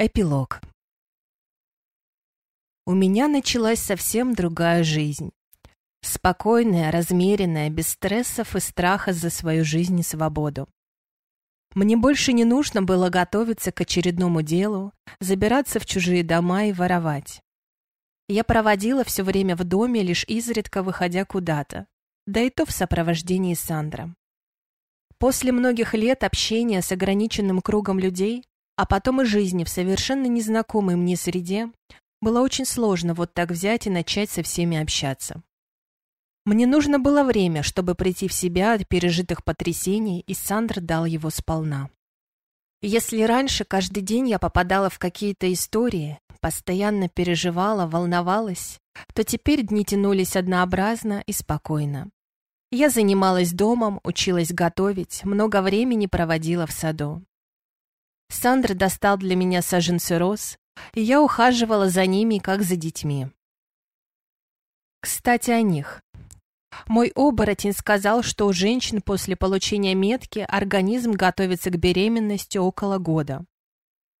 Эпилог. У меня началась совсем другая жизнь. Спокойная, размеренная, без стрессов и страха за свою жизнь и свободу. Мне больше не нужно было готовиться к очередному делу, забираться в чужие дома и воровать. Я проводила все время в доме, лишь изредка выходя куда-то, да и то в сопровождении Сандра. После многих лет общения с ограниченным кругом людей а потом и жизни в совершенно незнакомой мне среде, было очень сложно вот так взять и начать со всеми общаться. Мне нужно было время, чтобы прийти в себя от пережитых потрясений, и Сандр дал его сполна. Если раньше каждый день я попадала в какие-то истории, постоянно переживала, волновалась, то теперь дни тянулись однообразно и спокойно. Я занималась домом, училась готовить, много времени проводила в саду. Сандра достал для меня саженцы роз, и я ухаживала за ними, как за детьми. Кстати, о них. Мой оборотень сказал, что у женщин после получения метки организм готовится к беременности около года.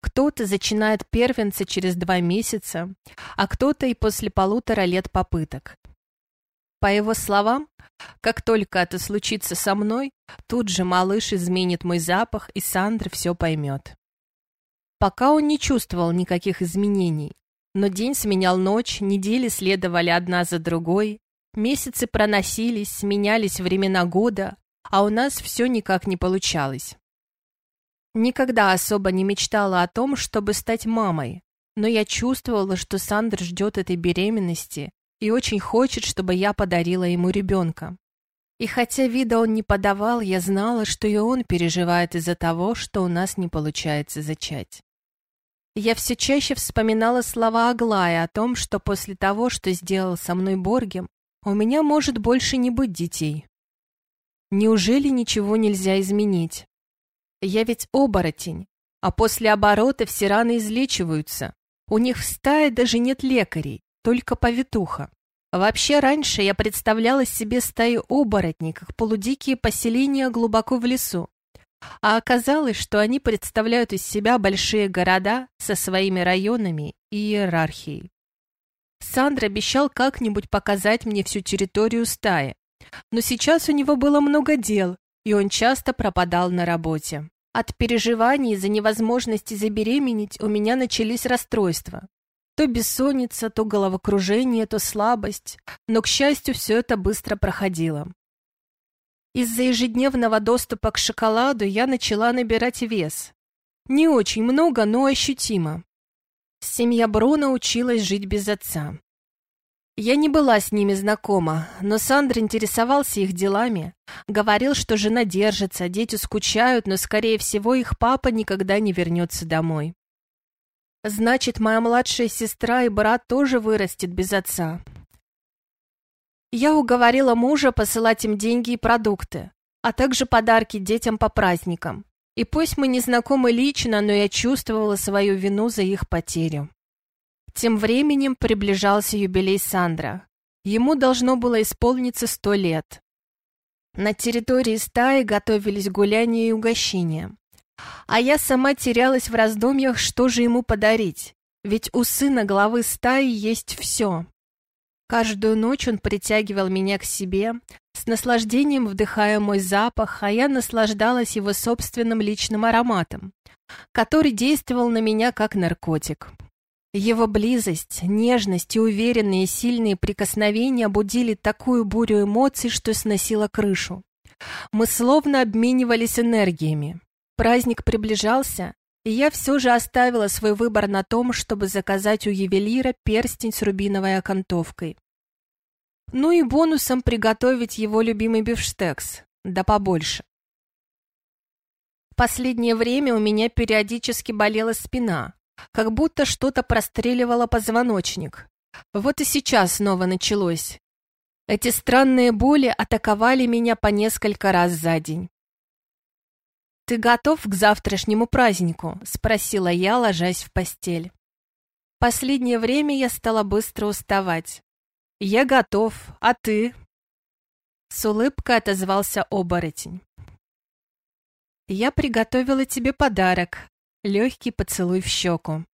Кто-то зачинает первенца через два месяца, а кто-то и после полутора лет попыток. По его словам, как только это случится со мной, тут же малыш изменит мой запах, и Сандра все поймет. Пока он не чувствовал никаких изменений, но день сменял ночь, недели следовали одна за другой, месяцы проносились, сменялись времена года, а у нас все никак не получалось. Никогда особо не мечтала о том, чтобы стать мамой, но я чувствовала, что Сандр ждет этой беременности и очень хочет, чтобы я подарила ему ребенка. И хотя вида он не подавал, я знала, что и он переживает из-за того, что у нас не получается зачать. Я все чаще вспоминала слова Аглая о том, что после того, что сделал со мной Боргем, у меня может больше не быть детей. Неужели ничего нельзя изменить? Я ведь оборотень, а после оборота все раны излечиваются. У них в стае даже нет лекарей, только повитуха. Вообще раньше я представляла себе стаи оборотней, как полудикие поселения глубоко в лесу. А оказалось, что они представляют из себя большие города со своими районами и иерархией. Сандр обещал как-нибудь показать мне всю территорию стаи, но сейчас у него было много дел, и он часто пропадал на работе. От переживаний из-за невозможности забеременеть у меня начались расстройства. То бессонница, то головокружение, то слабость, но, к счастью, все это быстро проходило. Из-за ежедневного доступа к шоколаду я начала набирать вес. Не очень много, но ощутимо. Семья Бруно училась жить без отца. Я не была с ними знакома, но Сандр интересовался их делами, говорил, что жена держится, дети скучают, но, скорее всего, их папа никогда не вернется домой. Значит, моя младшая сестра и брат тоже вырастет без отца. Я уговорила мужа посылать им деньги и продукты, а также подарки детям по праздникам. И пусть мы не знакомы лично, но я чувствовала свою вину за их потерю. Тем временем приближался юбилей Сандра. Ему должно было исполниться сто лет. На территории стаи готовились гуляния и угощения. А я сама терялась в раздумьях, что же ему подарить, ведь у сына главы стаи есть все. Каждую ночь он притягивал меня к себе, с наслаждением вдыхая мой запах, а я наслаждалась его собственным личным ароматом, который действовал на меня как наркотик. Его близость, нежность и уверенные сильные прикосновения будили такую бурю эмоций, что сносило крышу. Мы словно обменивались энергиями. Праздник приближался, и я все же оставила свой выбор на том, чтобы заказать у ювелира перстень с рубиновой окантовкой. Ну и бонусом приготовить его любимый бифштекс, да побольше. Последнее время у меня периодически болела спина, как будто что-то простреливало позвоночник. Вот и сейчас снова началось. Эти странные боли атаковали меня по несколько раз за день. «Ты готов к завтрашнему празднику?» — спросила я, ложась в постель. Последнее время я стала быстро уставать. «Я готов, а ты?» С улыбкой отозвался оборотень. «Я приготовила тебе подарок», Легкий поцелуй в щеку.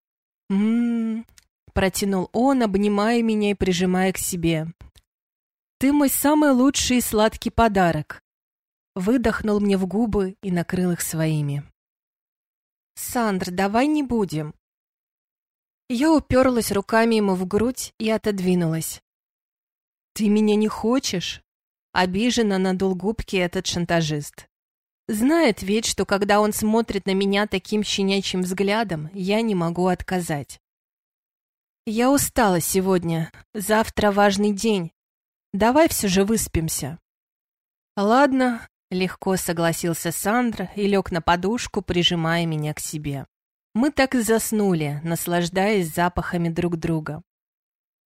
«М-м-м», протянул он, обнимая меня и прижимая к себе. «Ты мой самый лучший и сладкий подарок!» Выдохнул мне в губы и накрыл их своими. «Сандр, давай не будем!» Я уперлась руками ему в грудь и отодвинулась. «Ты меня не хочешь?» Обиженно надул губки этот шантажист. Знает ведь, что когда он смотрит на меня таким щенячьим взглядом, я не могу отказать. Я устала сегодня. Завтра важный день. Давай все же выспимся. Ладно, легко согласился Сандра и лег на подушку, прижимая меня к себе. Мы так и заснули, наслаждаясь запахами друг друга.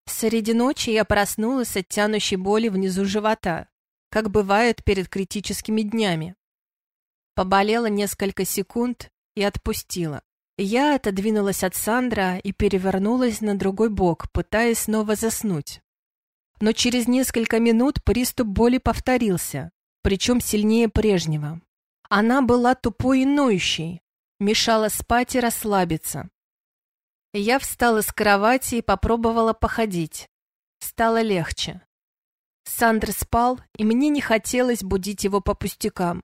Среди ночи я проснулась от тянущей боли внизу живота, как бывает перед критическими днями. Поболела несколько секунд и отпустила. Я отодвинулась от Сандра и перевернулась на другой бок, пытаясь снова заснуть. Но через несколько минут приступ боли повторился, причем сильнее прежнего. Она была тупой и ноющей, мешала спать и расслабиться. Я встала с кровати и попробовала походить. Стало легче. Сандр спал, и мне не хотелось будить его по пустякам.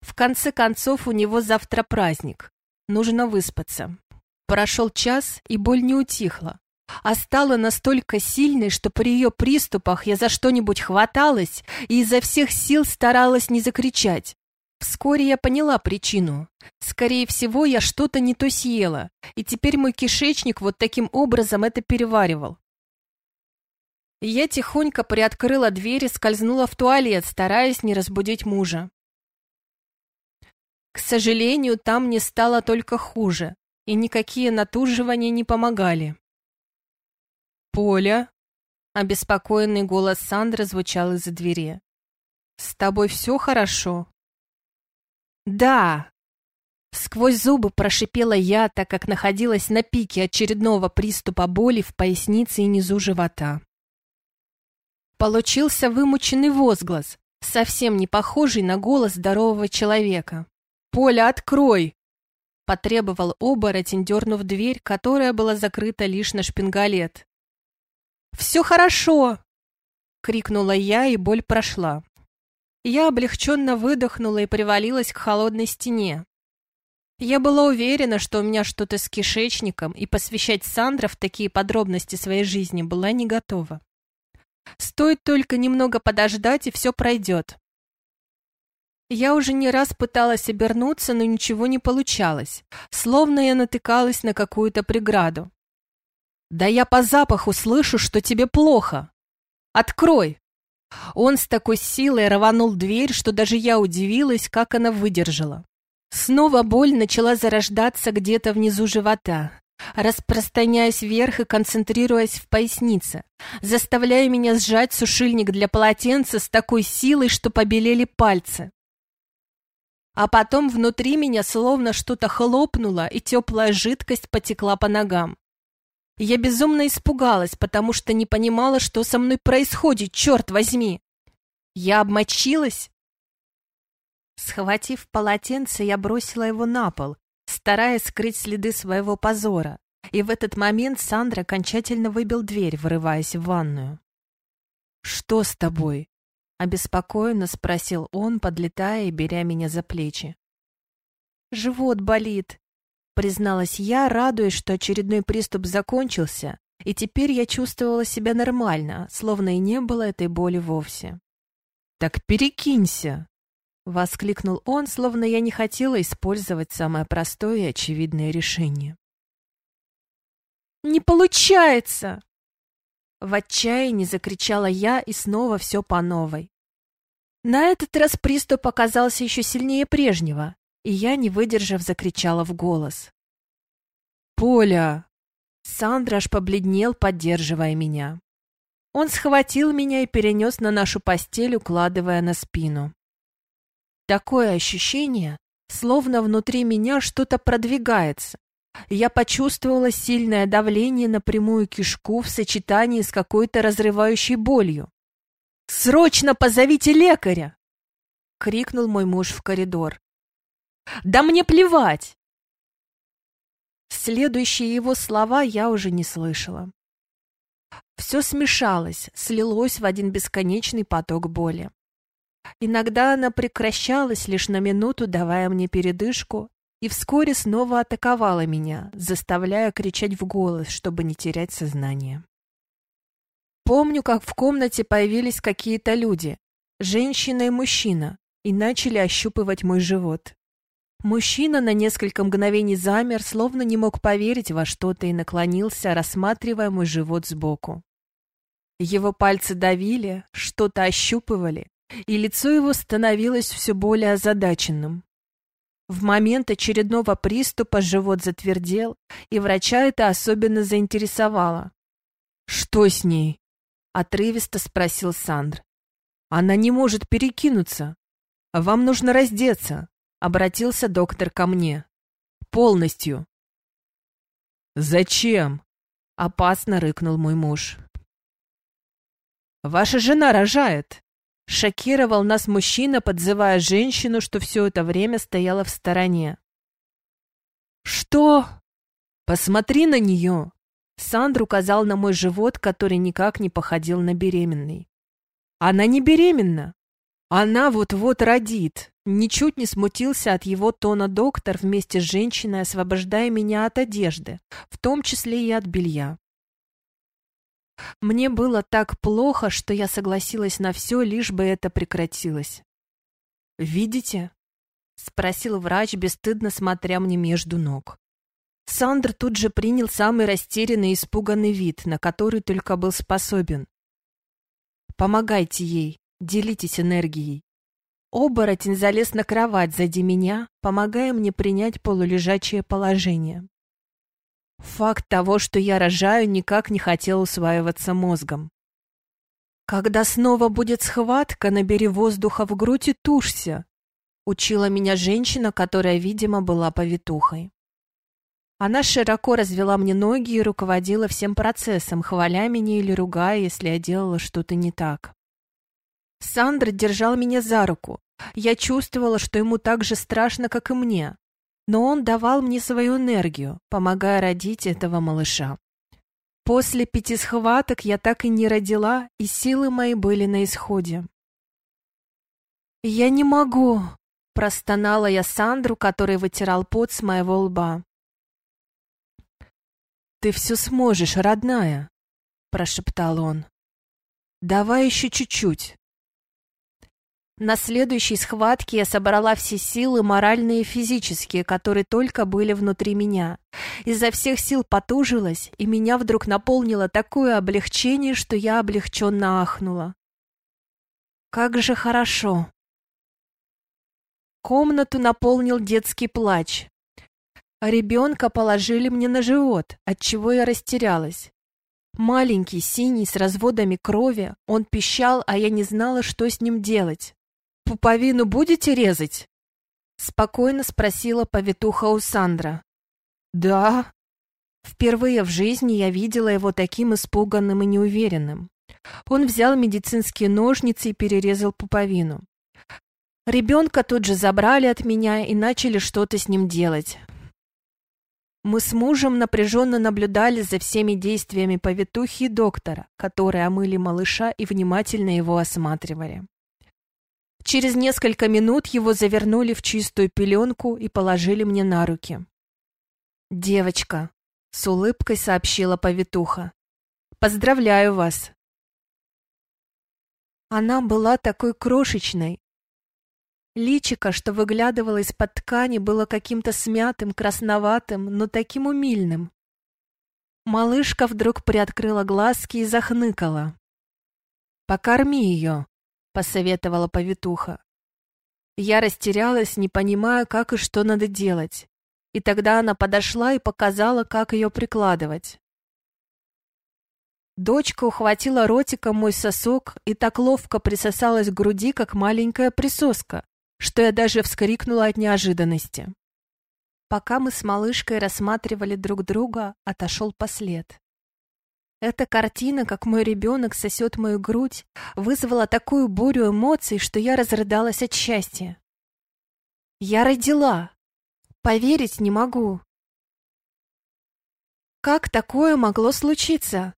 В конце концов, у него завтра праздник. Нужно выспаться. Прошел час, и боль не утихла, а стала настолько сильной, что при ее приступах я за что-нибудь хваталась и изо всех сил старалась не закричать. Вскоре я поняла причину. Скорее всего, я что-то не то съела, и теперь мой кишечник вот таким образом это переваривал. Я тихонько приоткрыла дверь и скользнула в туалет, стараясь не разбудить мужа. К сожалению, там мне стало только хуже, и никакие натуживания не помогали. «Поля!» — обеспокоенный голос Сандры звучал из-за двери. «С тобой все хорошо?» «Да!» Сквозь зубы прошипела я, так как находилась на пике очередного приступа боли в пояснице и низу живота. Получился вымученный возглас, совсем не похожий на голос здорового человека. «Поля, открой!» Потребовал оборотень, дернув дверь, которая была закрыта лишь на шпингалет. «Все хорошо!» — крикнула я, и боль прошла. Я облегченно выдохнула и привалилась к холодной стене. Я была уверена, что у меня что-то с кишечником, и посвящать Сандра в такие подробности своей жизни была не готова. Стоит только немного подождать, и все пройдет. Я уже не раз пыталась обернуться, но ничего не получалось, словно я натыкалась на какую-то преграду. «Да я по запаху слышу, что тебе плохо! Открой!» Он с такой силой рванул дверь, что даже я удивилась, как она выдержала. Снова боль начала зарождаться где-то внизу живота, распространяясь вверх и концентрируясь в пояснице, заставляя меня сжать сушильник для полотенца с такой силой, что побелели пальцы. А потом внутри меня словно что-то хлопнуло, и теплая жидкость потекла по ногам. Я безумно испугалась, потому что не понимала, что со мной происходит, черт возьми. Я обмочилась. Схватив полотенце, я бросила его на пол, стараясь скрыть следы своего позора. И в этот момент Сандра окончательно выбил дверь, вырываясь в ванную. «Что с тобой?» — обеспокоенно спросил он, подлетая и беря меня за плечи. «Живот болит», — призналась я, радуясь, что очередной приступ закончился, и теперь я чувствовала себя нормально, словно и не было этой боли вовсе. «Так перекинься!» — воскликнул он, словно я не хотела использовать самое простое и очевидное решение. «Не получается!» В отчаянии закричала я, и снова все по новой. На этот раз приступ оказался еще сильнее прежнего, и я, не выдержав, закричала в голос. «Поля!» Сандра аж побледнел, поддерживая меня. Он схватил меня и перенес на нашу постель, укладывая на спину. Такое ощущение, словно внутри меня что-то продвигается, я почувствовала сильное давление на прямую кишку в сочетании с какой-то разрывающей болью. «Срочно позовите лекаря!» — крикнул мой муж в коридор. «Да мне плевать!» Следующие его слова я уже не слышала. Все смешалось, слилось в один бесконечный поток боли. Иногда она прекращалась лишь на минуту, давая мне передышку, и вскоре снова атаковала меня, заставляя кричать в голос, чтобы не терять сознание. Помню, как в комнате появились какие-то люди, женщина и мужчина, и начали ощупывать мой живот. Мужчина на несколько мгновений замер, словно не мог поверить во что-то и наклонился, рассматривая мой живот сбоку. Его пальцы давили, что-то ощупывали, и лицо его становилось все более озадаченным. В момент очередного приступа живот затвердел, и врача это особенно заинтересовало. «Что с ней?» — отрывисто спросил Сандр. «Она не может перекинуться. Вам нужно раздеться», — обратился доктор ко мне. «Полностью». «Зачем?» — опасно рыкнул мой муж. «Ваша жена рожает!» Шокировал нас мужчина, подзывая женщину, что все это время стояла в стороне. «Что?» «Посмотри на нее!» Сандр указал на мой живот, который никак не походил на беременный. «Она не беременна! Она вот-вот родит!» Ничуть не смутился от его тона доктор вместе с женщиной, освобождая меня от одежды, в том числе и от белья. Мне было так плохо, что я согласилась на все, лишь бы это прекратилось. «Видите?» — спросил врач, бесстыдно смотря мне между ног. Сандр тут же принял самый растерянный и испуганный вид, на который только был способен. «Помогайте ей, делитесь энергией». Оборотень залез на кровать сзади меня, помогая мне принять полулежачее положение. Факт того, что я рожаю, никак не хотел усваиваться мозгом. «Когда снова будет схватка, набери воздуха в грудь и тушься», — учила меня женщина, которая, видимо, была повитухой. Она широко развела мне ноги и руководила всем процессом, хваля меня или ругая, если я делала что-то не так. Сандра держал меня за руку. Я чувствовала, что ему так же страшно, как и мне но он давал мне свою энергию, помогая родить этого малыша. После пяти схваток я так и не родила, и силы мои были на исходе. «Я не могу!» — простонала я Сандру, который вытирал пот с моего лба. «Ты все сможешь, родная!» — прошептал он. «Давай еще чуть-чуть. На следующей схватке я собрала все силы, моральные и физические, которые только были внутри меня. Изо всех сил потужилась, и меня вдруг наполнило такое облегчение, что я облегченно ахнула. Как же хорошо! Комнату наполнил детский плач. Ребенка положили мне на живот, отчего я растерялась. Маленький, синий, с разводами крови, он пищал, а я не знала, что с ним делать. «Пуповину будете резать?» Спокойно спросила повитуха у Сандра. «Да». Впервые в жизни я видела его таким испуганным и неуверенным. Он взял медицинские ножницы и перерезал пуповину. Ребенка тут же забрали от меня и начали что-то с ним делать. Мы с мужем напряженно наблюдали за всеми действиями повитухи и доктора, которые омыли малыша и внимательно его осматривали. Через несколько минут его завернули в чистую пеленку и положили мне на руки. «Девочка», — с улыбкой сообщила повитуха, — «поздравляю вас». Она была такой крошечной. Личико, что выглядывало из-под ткани, было каким-то смятым, красноватым, но таким умильным. Малышка вдруг приоткрыла глазки и захныкала. «Покорми ее», посоветовала повитуха. Я растерялась, не понимая, как и что надо делать. И тогда она подошла и показала, как ее прикладывать. Дочка ухватила ротиком мой сосок и так ловко присосалась к груди, как маленькая присоска, что я даже вскрикнула от неожиданности. Пока мы с малышкой рассматривали друг друга, отошел послед. Эта картина, как мой ребенок сосет мою грудь, вызвала такую бурю эмоций, что я разрыдалась от счастья. Я родила. Поверить не могу. Как такое могло случиться?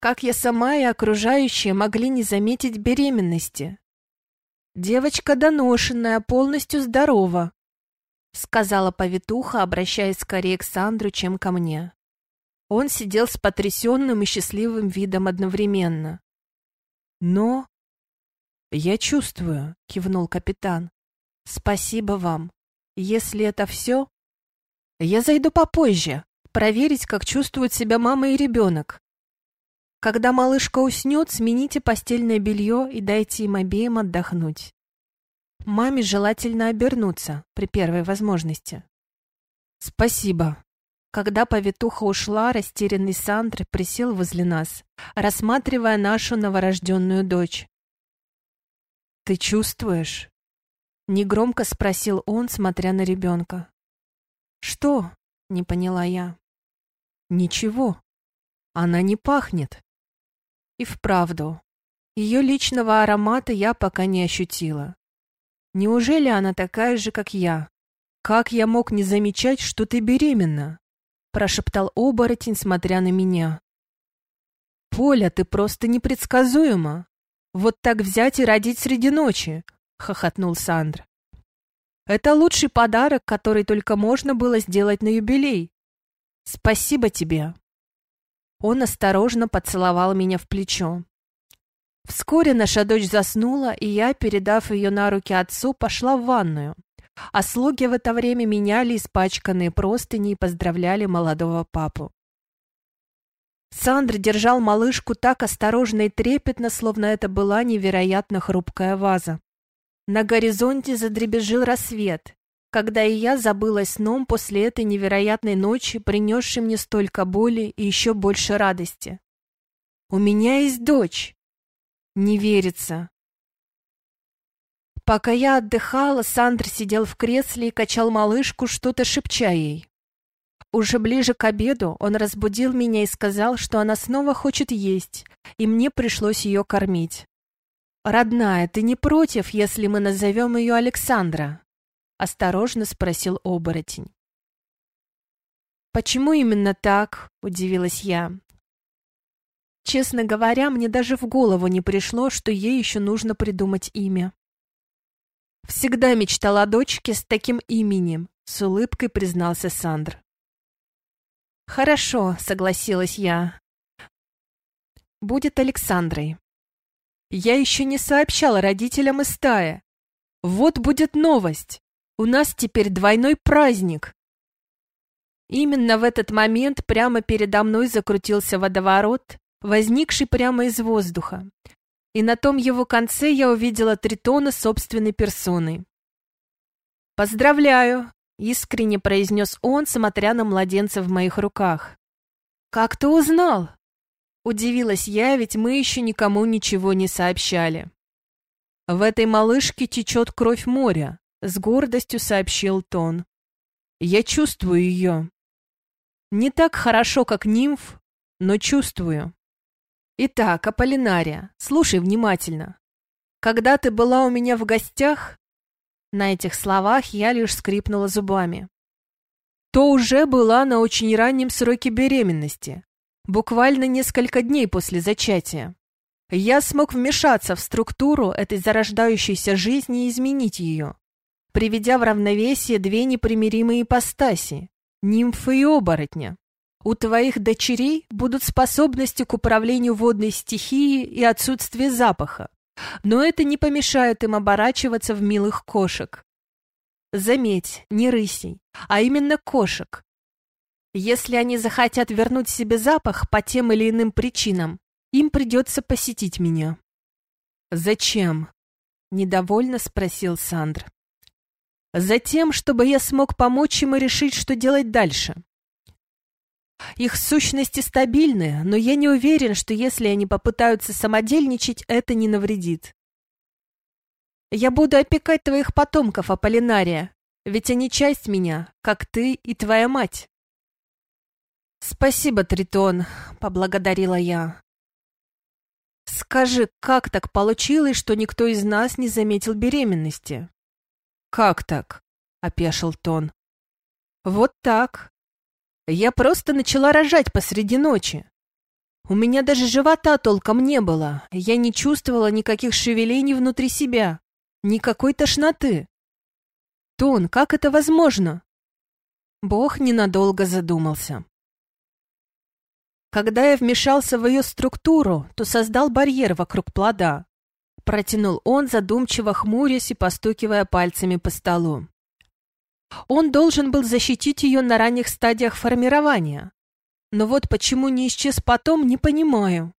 Как я сама и окружающие могли не заметить беременности? Девочка доношенная, полностью здорова, сказала повитуха, обращаясь скорее к Сандру, чем ко мне. Он сидел с потрясенным и счастливым видом одновременно. Но... «Я чувствую», — кивнул капитан. «Спасибо вам. Если это все...» «Я зайду попозже, проверить, как чувствуют себя мама и ребенок. Когда малышка уснет, смените постельное белье и дайте им обеим отдохнуть. Маме желательно обернуться при первой возможности. Спасибо. Когда повитуха ушла, растерянный Сандр присел возле нас, рассматривая нашу новорожденную дочь. «Ты чувствуешь?» Негромко спросил он, смотря на ребенка. «Что?» — не поняла я. Ничего. Она не пахнет. И вправду, ее личного аромата я пока не ощутила. Неужели она такая же, как я? Как я мог не замечать, что ты беременна? Прошептал оборотень, смотря на меня. Поля, ты просто непредсказуема. Вот так взять и родить среди ночи, хохотнул Сандр. Это лучший подарок, который только можно было сделать на юбилей. Спасибо тебе. Он осторожно поцеловал меня в плечо. Вскоре наша дочь заснула, и я, передав ее на руки отцу, пошла в ванную. А слуги в это время меняли испачканные простыни и поздравляли молодого папу. Сандр держал малышку так осторожно и трепетно, словно это была невероятно хрупкая ваза. На горизонте задребезжил рассвет, когда и я забылась сном после этой невероятной ночи, принесшей мне столько боли и еще больше радости. У меня есть дочь. Не верится. Пока я отдыхала, Сандр сидел в кресле и качал малышку, что-то шепча ей. Уже ближе к обеду он разбудил меня и сказал, что она снова хочет есть, и мне пришлось ее кормить. «Родная, ты не против, если мы назовем ее Александра?» — осторожно спросил оборотень. «Почему именно так?» — удивилась я. Честно говоря, мне даже в голову не пришло, что ей еще нужно придумать имя. «Всегда мечтала о дочке с таким именем», — с улыбкой признался Сандр. «Хорошо», — согласилась я. «Будет Александрой». «Я еще не сообщала родителям из стаи. Вот будет новость. У нас теперь двойной праздник!» Именно в этот момент прямо передо мной закрутился водоворот, возникший прямо из воздуха, и на том его конце я увидела Тритона собственной персоной. «Поздравляю!» — искренне произнес он, смотря на младенца в моих руках. «Как ты узнал?» Удивилась я, ведь мы еще никому ничего не сообщали. В этой малышке течет кровь моря, — с гордостью сообщил Тон. «Я чувствую ее. Не так хорошо, как нимф, но чувствую. Итак, Аполлинария, слушай внимательно. Когда ты была у меня в гостях...» На этих словах я лишь скрипнула зубами. «То уже была на очень раннем сроке беременности, буквально несколько дней после зачатия. Я смог вмешаться в структуру этой зарождающейся жизни и изменить ее приведя в равновесие две непримиримые ипостаси – нимфы и оборотня. У твоих дочерей будут способности к управлению водной стихией и отсутствие запаха, но это не помешает им оборачиваться в милых кошек. Заметь, не рысей, а именно кошек. Если они захотят вернуть себе запах по тем или иным причинам, им придется посетить меня. «Зачем?» — недовольно спросил Сандр. Затем, чтобы я смог помочь и решить, что делать дальше. Их сущности стабильны, но я не уверен, что если они попытаются самодельничать, это не навредит. Я буду опекать твоих потомков, Аполлинария, ведь они часть меня, как ты и твоя мать. «Спасибо, Тритон», — поблагодарила я. «Скажи, как так получилось, что никто из нас не заметил беременности?» «Как так?» — опешил Тон. «Вот так. Я просто начала рожать посреди ночи. У меня даже живота толком не было, я не чувствовала никаких шевелений внутри себя, никакой тошноты. Тон, как это возможно? Бог ненадолго задумался. Когда я вмешался в ее структуру, то создал барьер вокруг плода. Протянул он, задумчиво хмурясь и постукивая пальцами по столу. Он должен был защитить ее на ранних стадиях формирования. Но вот почему не исчез потом, не понимаю.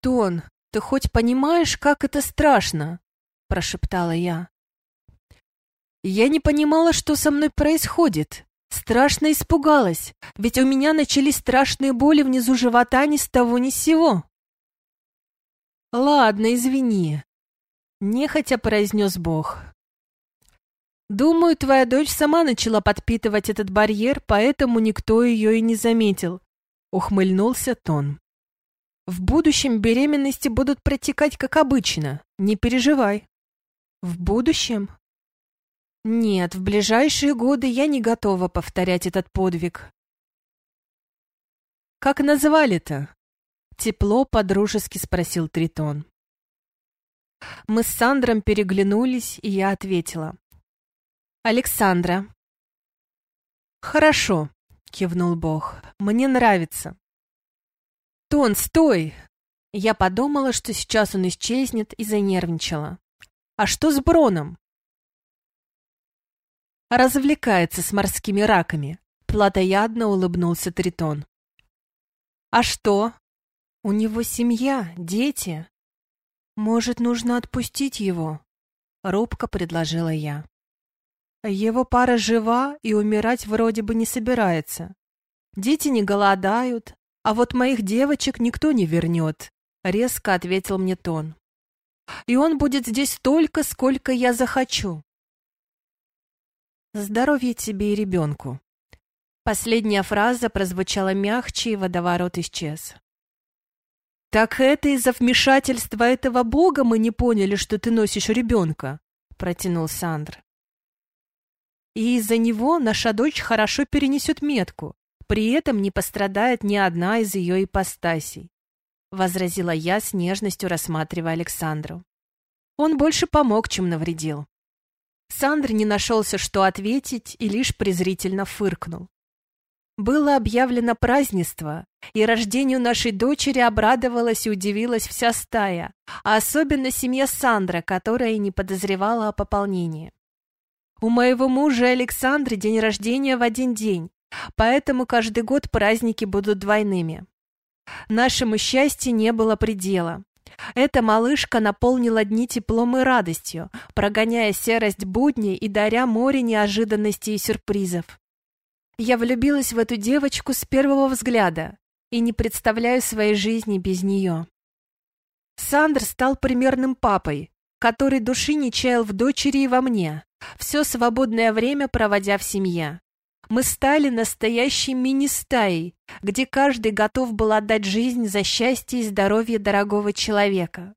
«Тон, ты хоть понимаешь, как это страшно?» – прошептала я. Я не понимала, что со мной происходит. Страшно испугалась, ведь у меня начались страшные боли внизу живота ни с того ни с сего. «Ладно, извини», — нехотя произнес Бог. Думаю, твоя дочь сама начала подпитывать этот барьер, поэтому никто ее и не заметил. Ухмыльнулся Тон. В будущем беременности будут протекать как обычно. Не переживай. В будущем? Нет, в ближайшие годы я не готова повторять этот подвиг. Как назвали-то? Тепло подружески спросил Тритон. Мы с Сандром переглянулись, и я ответила. Александра. Хорошо, кивнул Бог. Мне нравится. Тон, стой! Я подумала, что сейчас он исчезнет и занервничала. А что с Броном? Развлекается с морскими раками. Платоядно улыбнулся Тритон. А что? У него семья, дети. Может, нужно отпустить его? Робко предложила я. Его пара жива и умирать вроде бы не собирается. Дети не голодают, а вот моих девочек никто не вернет, — резко ответил мне Тон. И он будет здесь столько, сколько я захочу. Здоровья тебе и ребенку. Последняя фраза прозвучала мягче, и водоворот исчез. «Так это из-за вмешательства этого бога мы не поняли, что ты носишь ребенка», — протянул Сандр и из-за него наша дочь хорошо перенесет метку, при этом не пострадает ни одна из ее ипостасей», — возразила я с нежностью, рассматривая Александру. Он больше помог, чем навредил. Сандр не нашелся, что ответить, и лишь презрительно фыркнул. Было объявлено празднество, и рождению нашей дочери обрадовалась и удивилась вся стая, а особенно семья Сандра, которая и не подозревала о пополнении. У моего мужа Александры день рождения в один день, поэтому каждый год праздники будут двойными. Нашему счастью не было предела. Эта малышка наполнила дни теплом и радостью, прогоняя серость будней и даря море неожиданностей и сюрпризов. Я влюбилась в эту девочку с первого взгляда и не представляю своей жизни без нее. Сандр стал примерным папой, который души не чаял в дочери и во мне, все свободное время проводя в семье. Мы стали настоящей мини-стаей, где каждый готов был отдать жизнь за счастье и здоровье дорогого человека.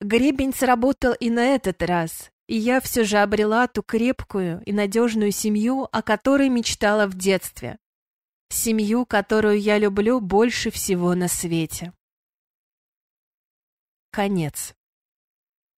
Гребень сработал и на этот раз, и я все же обрела ту крепкую и надежную семью, о которой мечтала в детстве. Семью, которую я люблю больше всего на свете. Конец.